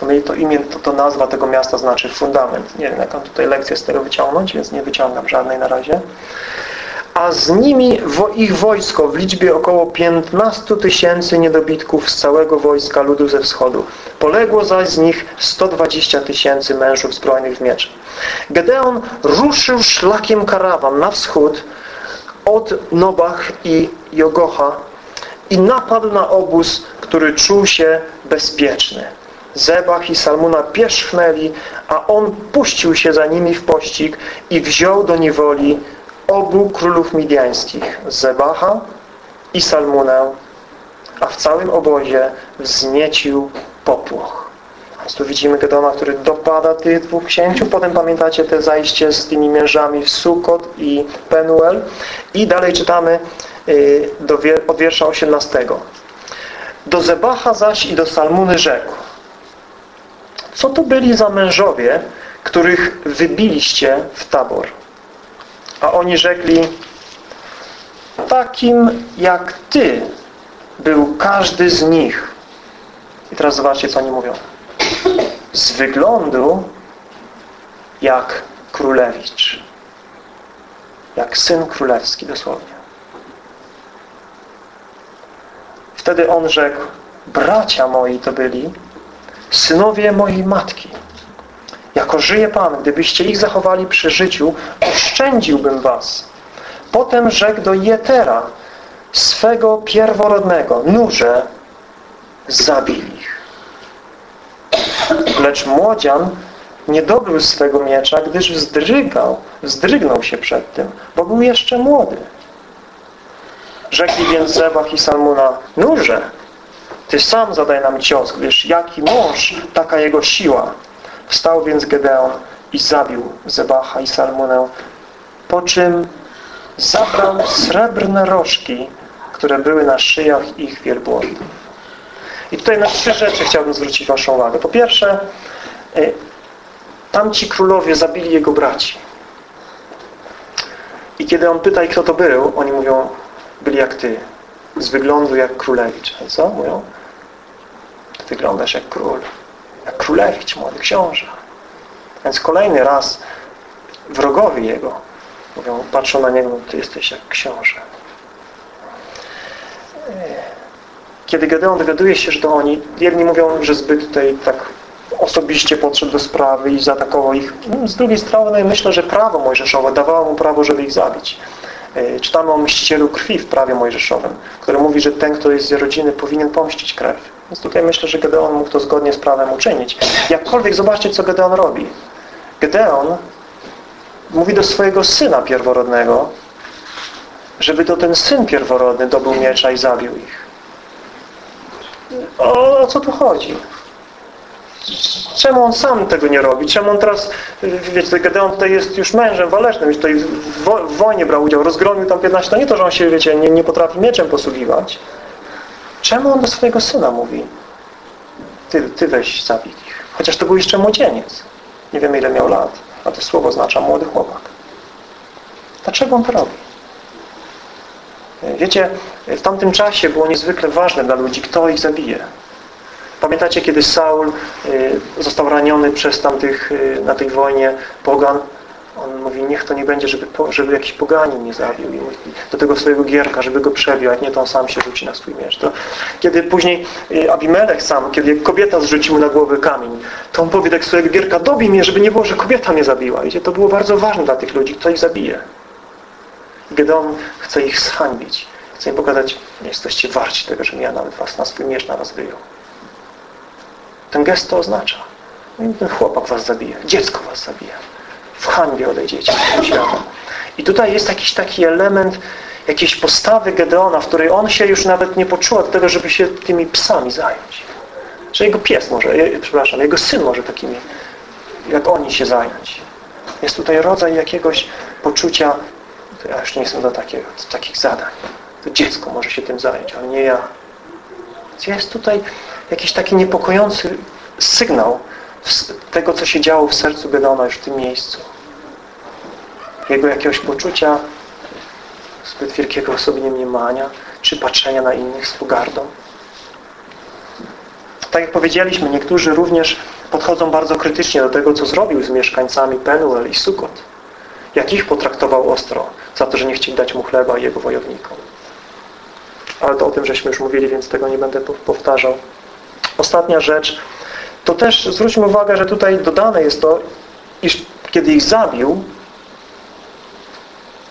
To to imię, to, to nazwa tego miasta znaczy fundament. Nie wiem, jaką tutaj lekcję z tego wyciągnąć, więc nie wyciągam żadnej na razie a z nimi ich wojsko w liczbie około 15 tysięcy niedobitków z całego wojska ludu ze wschodu. Poległo zaś z nich 120 tysięcy mężów zbrojnych w miecz. Gedeon ruszył szlakiem karawan na wschód od Nobach i Jogocha i napadł na obóz, który czuł się bezpieczny. Zebach i Salmuna pierzchnęli, a on puścił się za nimi w pościg i wziął do niewoli obu królów midiańskich, Zebacha i Salmunę, a w całym obozie wzniecił popłoch. Więc tu widzimy Gedona, który dopada tych dwóch księciów. Potem pamiętacie te zajście z tymi mężami w Sukot i Penuel. I dalej czytamy y, do, od wiersza 18. Do Zebacha zaś i do Salmuny rzekł. Co to byli za mężowie, których wybiliście w tabor? A oni rzekli, takim jak Ty był każdy z nich. I teraz zobaczcie, co oni mówią. Z wyglądu jak królewicz. Jak syn królewski dosłownie. Wtedy on rzekł, bracia moi to byli, synowie mojej matki. Jako żyje Pan, gdybyście ich zachowali przy życiu, oszczędziłbym was. Potem rzekł do Jetera, swego pierworodnego, nurze, zabij ich. Lecz młodzian nie dobył swego miecza, gdyż wzdrygał, wzdrygnął się przed tym, bo był jeszcze młody. Rzekli więc Zebach i Salmuna, nurze, ty sam zadaj nam cios, gdyż jaki mąż, taka jego siła. Wstał więc Gedeon i zabił Zebacha i Salmunę, po czym zabrał srebrne rożki, które były na szyjach ich wielbłądów. I tutaj na trzy rzeczy chciałbym zwrócić Waszą uwagę. Po pierwsze, y, tamci królowie zabili jego braci. I kiedy on pyta, kto to był, oni mówią, byli jak ty, z wyglądu jak królewicz. Co? Mówią, ty wyglądasz jak król jak królewicz, młody książę. Więc kolejny raz wrogowie jego mówią, patrzą na niego, ty jesteś jak książę. Kiedy Gedeon dowiaduje się, że to oni, jedni mówią, że zbyt tutaj tak osobiście podszedł do sprawy i zaatakował ich. Z drugiej strony myślę, że prawo mojżeszowe dawało mu prawo, żeby ich zabić. E, czytamy o mścicielu krwi w prawie mojżeszowym, który mówi, że ten, kto jest z rodziny, powinien pomścić krew. Więc tutaj myślę, że Gedeon mógł to zgodnie z prawem uczynić. Jakkolwiek zobaczcie, co Gedeon robi. Gedeon mówi do swojego syna pierworodnego, żeby to ten syn pierworodny dobył miecza i zabił ich. O, o co tu chodzi? Czemu on sam tego nie robi? Czemu on teraz, wiecie, Gedeon tutaj jest już mężem walecznym, już tutaj w, wojnie brał udział, rozgromił tam 15, to nie to, że on się, wiecie, nie, nie potrafi mieczem posługiwać. Czemu on do swojego syna mówi? Ty, ty weź zabij ich. Chociaż to był jeszcze młodzieniec. Nie wiemy ile miał lat, a to słowo oznacza młody chłopak. Dlaczego on to robi? Wiecie, w tamtym czasie było niezwykle ważne dla ludzi, kto ich zabije. Pamiętacie, kiedy Saul y, został raniony przez tamtych y, na tej wojnie pogan? On mówi, niech to nie będzie, żeby, żeby jakiś poganin nie zabił. I mówi do tego swojego gierka, żeby go przebił, jak nie, to on sam się rzuci na swój miecz. To, kiedy później y, Abimelech sam, kiedy kobieta zrzuci mu na głowę kamień, to on powie do swojego gierka, dobij mnie, żeby nie było, że kobieta mnie zabiła. Wiecie, to było bardzo ważne dla tych ludzi, kto ich zabije. Gedeon chce ich zhańbić. Chce im pokazać, nie jesteście warci tego, że ja nawet was na swój miecz na was wyjął. Ten gest to oznacza. No ten chłopak was zabije, dziecko was zabije. W hańbie odejdziecie. I tutaj jest jakiś taki element jakiejś postawy Gedeona, w której on się już nawet nie poczuła do tego, żeby się tymi psami zająć. Że jego pies może, przepraszam, jego syn może takimi, jak oni się zająć. Jest tutaj rodzaj jakiegoś poczucia, ja już nie jestem do, takiego, do takich zadań. To dziecko może się tym zająć, ale nie ja. Jest tutaj jakiś taki niepokojący sygnał tego, co się działo w sercu Gedeona już w tym miejscu. Jego jakiegoś poczucia zbyt wielkiego sobie mniemania, czy patrzenia na innych z pogardą. Tak jak powiedzieliśmy, niektórzy również podchodzą bardzo krytycznie do tego, co zrobił z mieszkańcami Penuel i Sukot. Jak ich potraktował ostro za to, że nie chcieli dać mu chleba i jego wojownikom. Ale to o tym żeśmy już mówili, więc tego nie będę powtarzał. Ostatnia rzecz, to też zwróćmy uwagę, że tutaj dodane jest to, iż kiedy ich zabił,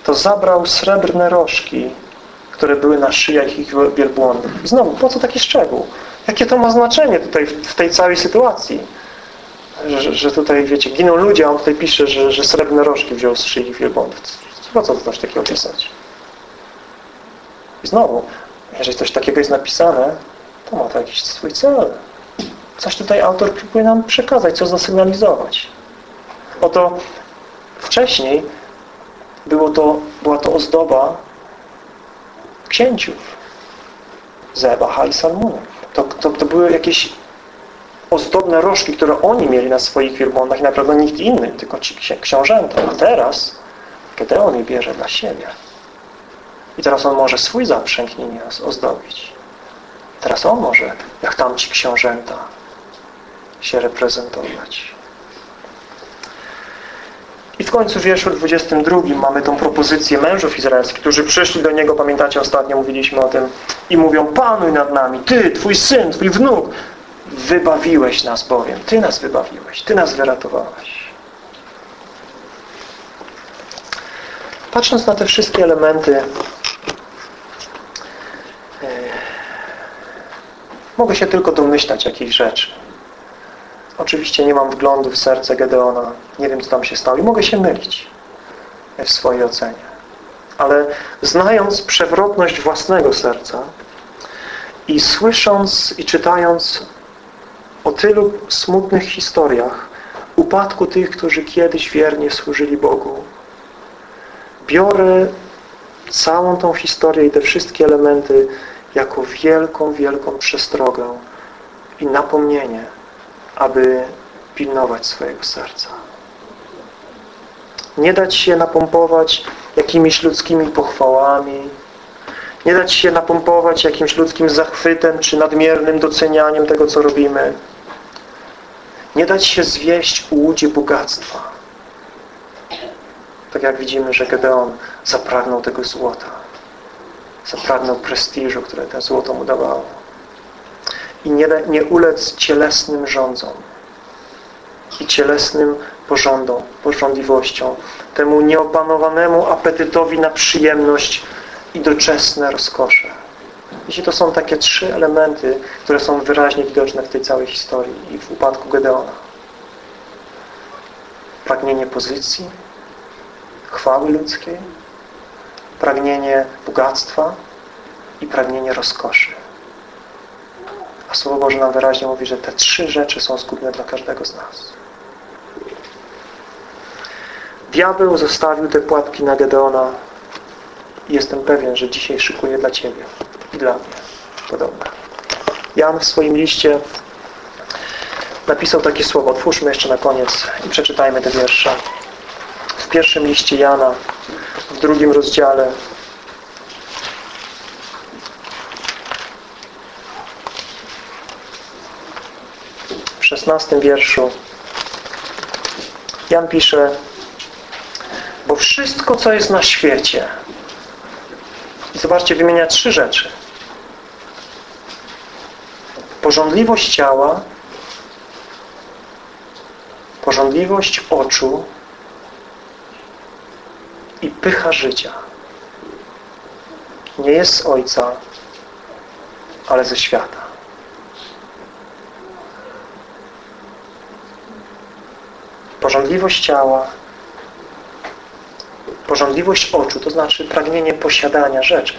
to zabrał srebrne rożki, które były na szyjach ich wielbłądów. I znowu, po co taki szczegół? Jakie to ma znaczenie tutaj w tej całej sytuacji? Że, że tutaj, wiecie, giną ludzie, a on tutaj pisze, że, że srebrne rożki wziął z szyi wielbłądów. Po co to coś takiego pisać? I znowu, jeżeli coś takiego jest napisane, to ma to jakiś swój cel. Coś tutaj autor próbuje nam przekazać, co zasygnalizować. Oto wcześniej było to, była to ozdoba księciów Zebacha i Salmuna. To, to, to były jakieś ozdobne rożki, które oni mieli na swoich wielbłądach i naprawdę nikt inny, tylko ci książęta. A teraz Gedeon je bierze dla siebie. I teraz on może swój zaprzęg nimi ozdobić. Teraz on może, jak tamci książęta, się reprezentować. I w końcu w wierszu 22 mamy tą propozycję mężów izraelskich, którzy przyszli do niego, pamiętacie ostatnio mówiliśmy o tym, i mówią, panuj nad nami, Ty, Twój syn, Twój wnuk, wybawiłeś nas bowiem, Ty nas wybawiłeś, Ty nas wyratowałeś. Patrząc na te wszystkie elementy Mogę się tylko domyślać jakichś rzeczy. Oczywiście nie mam wglądu w serce Gedeona. Nie wiem, co tam się stało. I mogę się mylić w swojej ocenie. Ale znając przewrotność własnego serca i słysząc i czytając o tylu smutnych historiach upadku tych, którzy kiedyś wiernie służyli Bogu, biorę całą tą historię i te wszystkie elementy jako wielką, wielką przestrogę i napomnienie, aby pilnować swojego serca. Nie dać się napompować jakimiś ludzkimi pochwałami, nie dać się napompować jakimś ludzkim zachwytem czy nadmiernym docenianiem tego, co robimy. Nie dać się zwieść łudzi bogactwa. Tak jak widzimy, że Gedeon zapragnął tego złota zapragnął prestiżu, które ten złoto mu dawało. I nie, nie ulec cielesnym rządzom i cielesnym porządom, porządliwością, temu nieopanowanemu apetytowi na przyjemność i doczesne rozkosze. Jeśli to są takie trzy elementy, które są wyraźnie widoczne w tej całej historii i w upadku Gedeona. Pragnienie pozycji, chwały ludzkiej, pragnienie bogactwa i pragnienie rozkoszy. A Słowo Boże nam wyraźnie mówi, że te trzy rzeczy są zgubne dla każdego z nas. Diabeł zostawił te płatki na Gedeona i jestem pewien, że dzisiaj szykuje dla Ciebie i dla mnie podobne. Jan w swoim liście napisał takie słowo. Otwórzmy jeszcze na koniec i przeczytajmy te wiersze. W pierwszym liście Jana, w drugim rozdziale, w szesnastym wierszu Jan pisze bo wszystko, co jest na świecie zobaczcie, wymienia trzy rzeczy. Porządliwość ciała, porządliwość oczu i pycha życia. Nie jest z Ojca, ale ze świata. Porządliwość ciała, porządliwość oczu, to znaczy pragnienie posiadania rzeczy,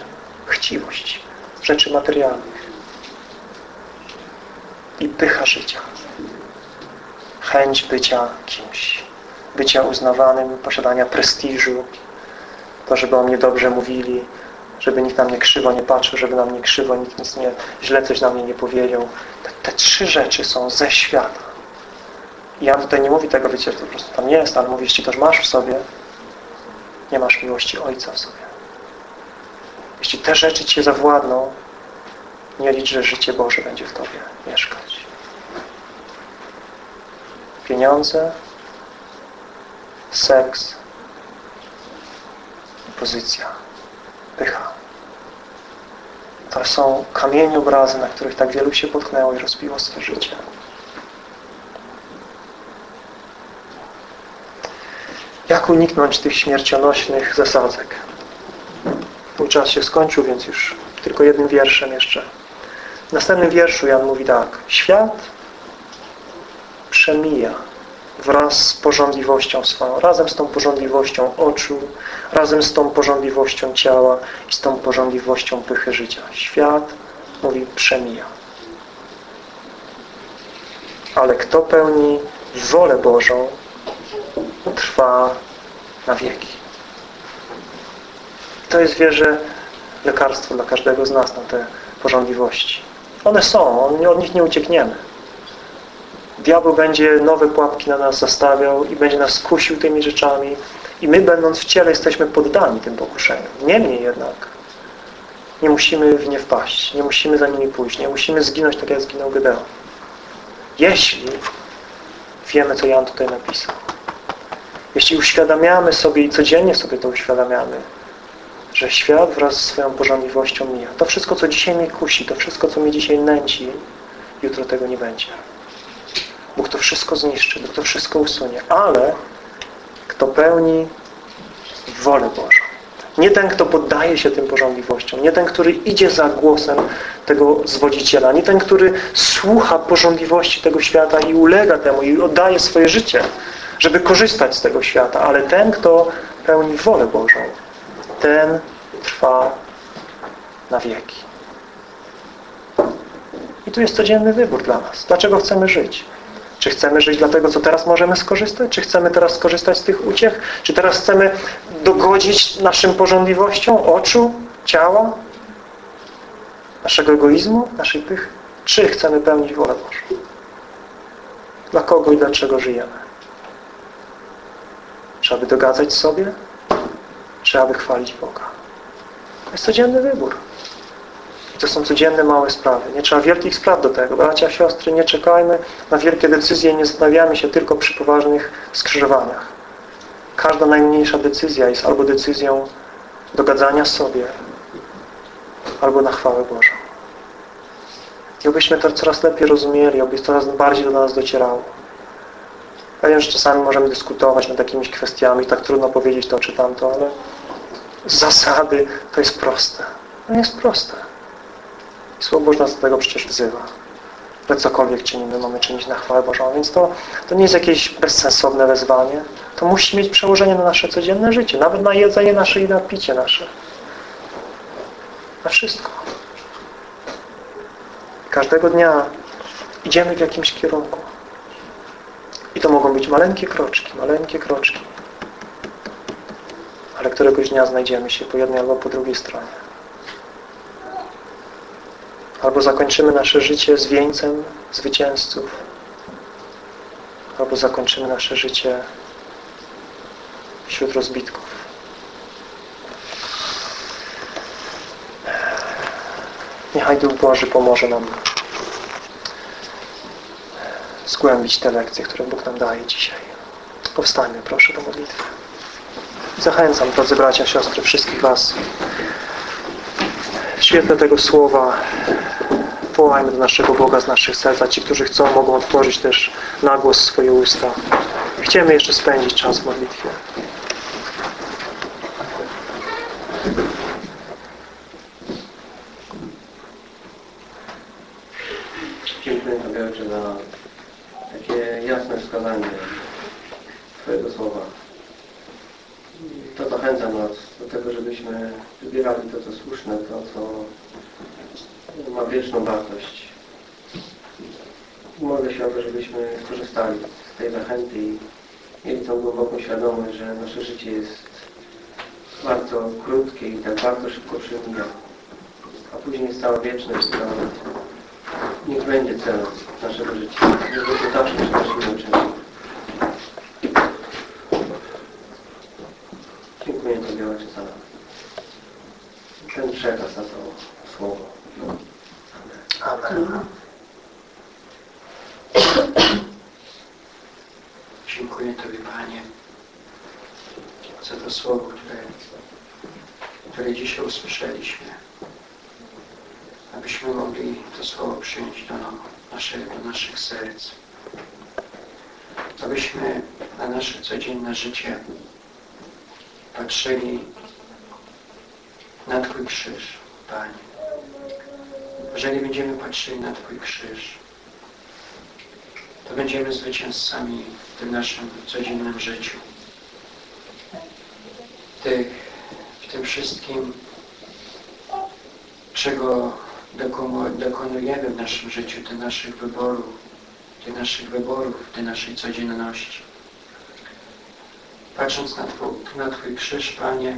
chciwość, rzeczy materialnych i pycha życia. Chęć bycia kimś, bycia uznawanym, posiadania prestiżu, to, żeby o mnie dobrze mówili, żeby nikt na mnie krzywo nie patrzył, żeby na mnie krzywo nikt nic nie, źle coś na mnie nie powiedział. Te, te trzy rzeczy są ze świata. I tutaj nie mówi tego, wiecie, to po prostu tam jest, ale mówi, jeśli też masz w sobie, nie masz miłości Ojca w sobie. Jeśli te rzeczy Cię zawładną, nie licz, że życie Boże będzie w Tobie mieszkać. Pieniądze, seks, pozycja, pycha. To są kamienie obrazy, na których tak wielu się potknęło i rozbiło swe życie. Jak uniknąć tych śmiercionośnych zasadzek? Mój czas się skończył, więc już tylko jednym wierszem jeszcze. W następnym wierszu Jan mówi tak. Świat przemija wraz z porządliwością swoją, razem z tą porządliwością oczu, razem z tą porządliwością ciała i z tą porządliwością pychy życia. Świat, mówi, przemija. Ale kto pełni wolę Bożą, trwa na wieki. To jest, wierzę, lekarstwo dla każdego z nas na te porządliwości. One są, od nich nie uciekniemy. Diabeł będzie nowe pułapki na nas zastawiał i będzie nas kusił tymi rzeczami i my, będąc w ciele, jesteśmy poddani tym pokuszeniom. Niemniej jednak nie musimy w nie wpaść, nie musimy za nimi pójść, nie musimy zginąć tak, jak zginął Gedeon. Jeśli wiemy, co Jan tutaj napisał. Jeśli uświadamiamy sobie i codziennie sobie to uświadamiamy, że świat wraz z swoją porządliwością mija. To wszystko, co dzisiaj mnie kusi, to wszystko, co mnie dzisiaj nęci, jutro tego nie będzie. Bóg to wszystko zniszczy, Bóg to wszystko usunie. Ale kto pełni wolę Bożą. Nie ten, kto poddaje się tym porządliwościom. Nie ten, który idzie za głosem tego zwodziciela. Nie ten, który słucha porządliwości tego świata i ulega temu i oddaje swoje życie żeby korzystać z tego świata, ale ten, kto pełni wolę Bożą, ten trwa na wieki. I tu jest codzienny wybór dla nas. Dlaczego chcemy żyć? Czy chcemy żyć dlatego, co teraz możemy skorzystać? Czy chcemy teraz skorzystać z tych uciech? Czy teraz chcemy dogodzić naszym porządliwościom oczu, ciała, naszego egoizmu, naszej pychy? Czy chcemy pełnić wolę Bożą? Dla kogo i dlaczego żyjemy? Czy aby dogadzać sobie? Czy aby chwalić Boga? To jest codzienny wybór. To są codzienne małe sprawy. Nie trzeba wielkich spraw do tego. Bracia, siostry, nie czekajmy na wielkie decyzje i nie zastanawiamy się tylko przy poważnych skrzyżowaniach. Każda najmniejsza decyzja jest albo decyzją dogadzania sobie, albo na chwałę Bożą. I obyśmy to coraz lepiej rozumieli, oby coraz bardziej do nas docierało. Wiem, że czasami możemy dyskutować nad jakimiś kwestiami, tak trudno powiedzieć to czy tamto, ale z zasady to jest proste. To jest proste. I Słowo Boże nas do tego przecież wzywa. Ale cokolwiek czynimy, mamy czynić na chwałę Bożą. Więc to, to nie jest jakieś bezsensowne wezwanie. To musi mieć przełożenie na nasze codzienne życie. Nawet na jedzenie nasze i na picie nasze. Na wszystko. Każdego dnia idziemy w jakimś kierunku. I to mogą być maleńkie kroczki, maleńkie kroczki. Ale któregoś dnia znajdziemy się po jednej albo po drugiej stronie. Albo zakończymy nasze życie z wieńcem zwycięzców, albo zakończymy nasze życie wśród rozbitków. Niechaj Duch Boży pomoże nam zgłębić te lekcje, które Bóg nam daje dzisiaj. Powstańmy proszę do modlitwy. Zachęcam, drodzy bracia, siostry, wszystkich Was w świetle tego słowa wołajmy do naszego Boga z naszych serc, a ci, którzy chcą, mogą otworzyć też na głos swoje usta. Chcemy jeszcze spędzić czas w modlitwie. Dziękuję Ojcze za takie jasne wskazanie Twojego słowa. To zachęca nas do tego, żebyśmy wybierali to, co słuszne, to, co ma wieczną wartość. Modlę się o to, żebyśmy skorzystali z tej zachęty i mieli tą głęboką świadomość, że nasze życie jest bardzo krótkie i tak bardzo szybko przemija. A później jest cała wieczność, która niech będzie celem naszego życia. Niech będzie zawsze przed naszymi oczami. Dziękuję Tobie Ojcze za ten przekaz, za to słowo. Amen. Dziękuję Tobie, Panie, za to słowo, które, które dzisiaj usłyszeliśmy. Abyśmy mogli to słowo przyjąć do, naszych, do naszych serc. Abyśmy na nasze codzienne życie patrzyli na Twój krzyż, Panie. Jeżeli będziemy patrzyli na Twój krzyż, to będziemy zwycięzcami w tym naszym codziennym życiu. W tym wszystkim, czego dokonujemy w naszym życiu, tych naszych wyborów, tych naszych wyborów, tej naszej codzienności. Patrząc na Twój, na Twój krzyż, Panie,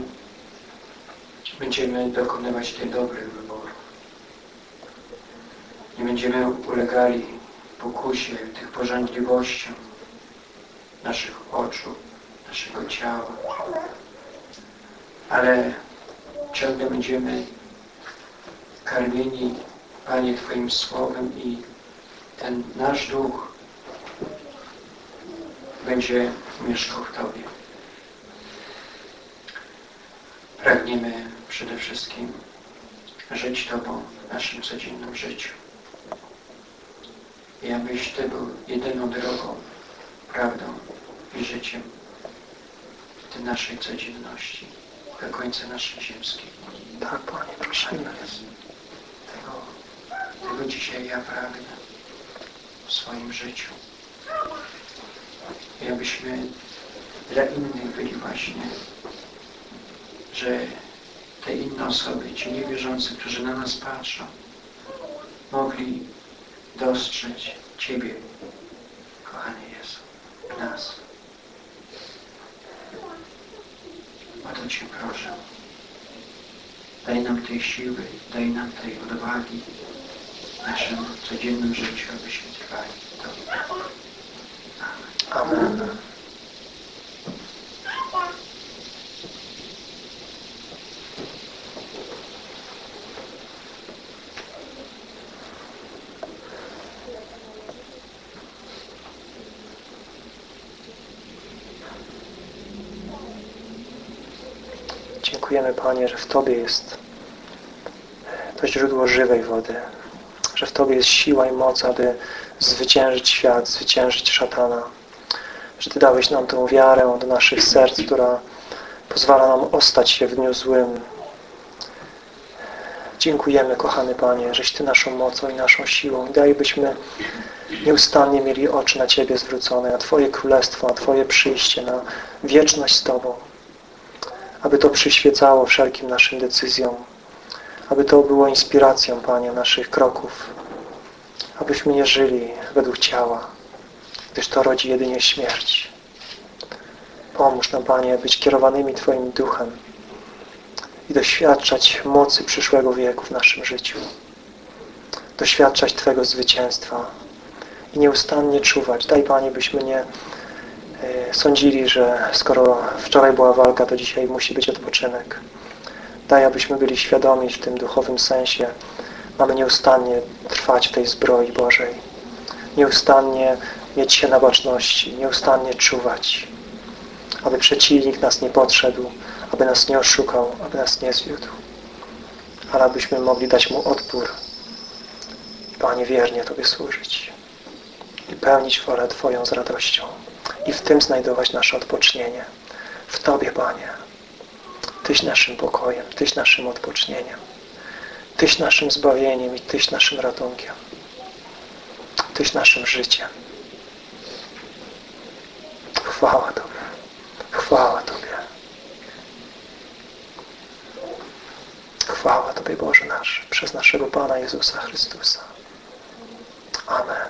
będziemy dokonywać tych dobrych wyborów. Nie będziemy ulegali pokusie, tych pożądliwościom naszych oczu, naszego ciała. Ale ciągle będziemy karmieni, Panie, Twoim Słowem i ten nasz duch będzie mieszkał w Tobie. Pragniemy przede wszystkim żyć Tobą w naszym codziennym życiu. I abyś Ty był jedyną drogą, prawdą i życiem w tej naszej codzienności, do końca naszej ziemskiej. Tak, Panie, prosimy. Tego, tego dzisiaj ja pragnę w swoim życiu. I abyśmy dla innych byli właśnie, że te inne osoby, ci niewierzący, którzy na nas patrzą, mogli dostrzec Ciebie, kochany Jezu, w nas. O to Cię proszę. Daj nam tej siły, daj nam tej odwagi w naszym codziennym życiu, abyśmy trwali. Amen. Amen. Dziękujemy Panie, że w Tobie jest to źródło żywej wody, że w Tobie jest siła i moc, aby zwyciężyć świat, zwyciężyć szatana, że Ty dałeś nam tę wiarę do naszych serc, która pozwala nam ostać się w dniu złym. Dziękujemy, kochany Panie, żeś Ty naszą mocą i naszą siłą. Daj, byśmy nieustannie mieli oczy na Ciebie zwrócone, na Twoje królestwo, na Twoje przyjście, na wieczność z Tobą. Aby to przyświecało wszelkim naszym decyzjom. Aby to było inspiracją, Panie, naszych kroków. Abyśmy nie żyli według ciała, gdyż to rodzi jedynie śmierć. Pomóż nam, Panie, być kierowanymi Twoim duchem i doświadczać mocy przyszłego wieku w naszym życiu. Doświadczać Twojego zwycięstwa i nieustannie czuwać. Daj Panie, byśmy nie sądzili, że skoro wczoraj była walka, to dzisiaj musi być odpoczynek. Daj, abyśmy byli świadomi w tym duchowym sensie. Mamy nieustannie trwać w tej zbroi Bożej. Nieustannie mieć się na baczności, nieustannie czuwać, aby przeciwnik nas nie podszedł, aby nas nie oszukał, aby nas nie zwiódł, ale abyśmy mogli dać Mu odpór Panie wiernie Tobie służyć i pełnić wolę Twoją z radością i w tym znajdować nasze odpocznienie. W Tobie, Panie. Tyś naszym pokojem, Tyś naszym odpocznieniem, Tyś naszym zbawieniem i Tyś naszym ratunkiem. Tyś naszym życiem. Chwała Tobie. Chwała Tobie. Chwała Tobie Boże nasz, przez naszego Pana Jezusa Chrystusa. Amen.